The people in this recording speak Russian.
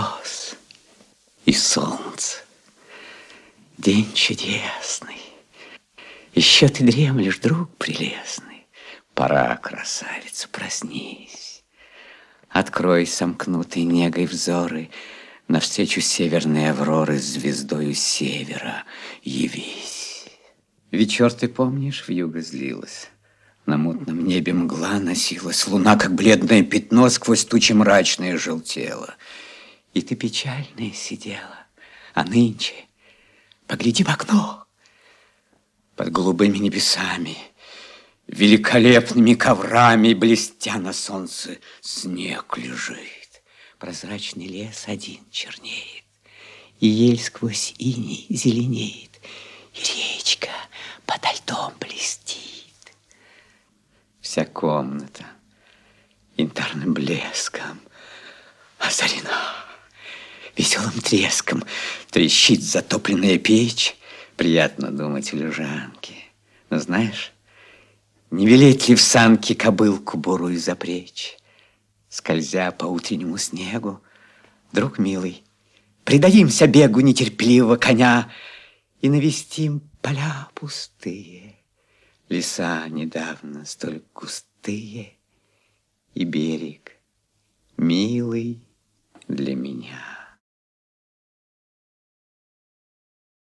мороз и солнце. День чудесный. Еще ты дремлешь, друг прелестный. Пора, красавица, проснись. Открой сомкнутые негой взоры, Навстречу северной авроры звездою севера явись. Вечер, ты помнишь, в юго злилась. На мутном небе мгла носилась, Луна, как бледное пятно, Сквозь тучи мрачное желтела — и ты печальная сидела, А нынче погляди в окно. Под голубыми небесами, Великолепными коврами, Блестя на солнце, снег лежит. Прозрачный лес один чернеет, И ель сквозь иней зеленеет, И речка подо льдом блестит. Вся комната янтарным блеском озарена. Веселым треском трещит затопленная печь. Приятно думать о лежанке. Но знаешь, не велеть ли в санке кобылку бурую запречь? Скользя по утреннему снегу, друг милый, Предадимся бегу нетерпеливого коня И навестим поля пустые, Леса недавно столь густые И берег милый для меня.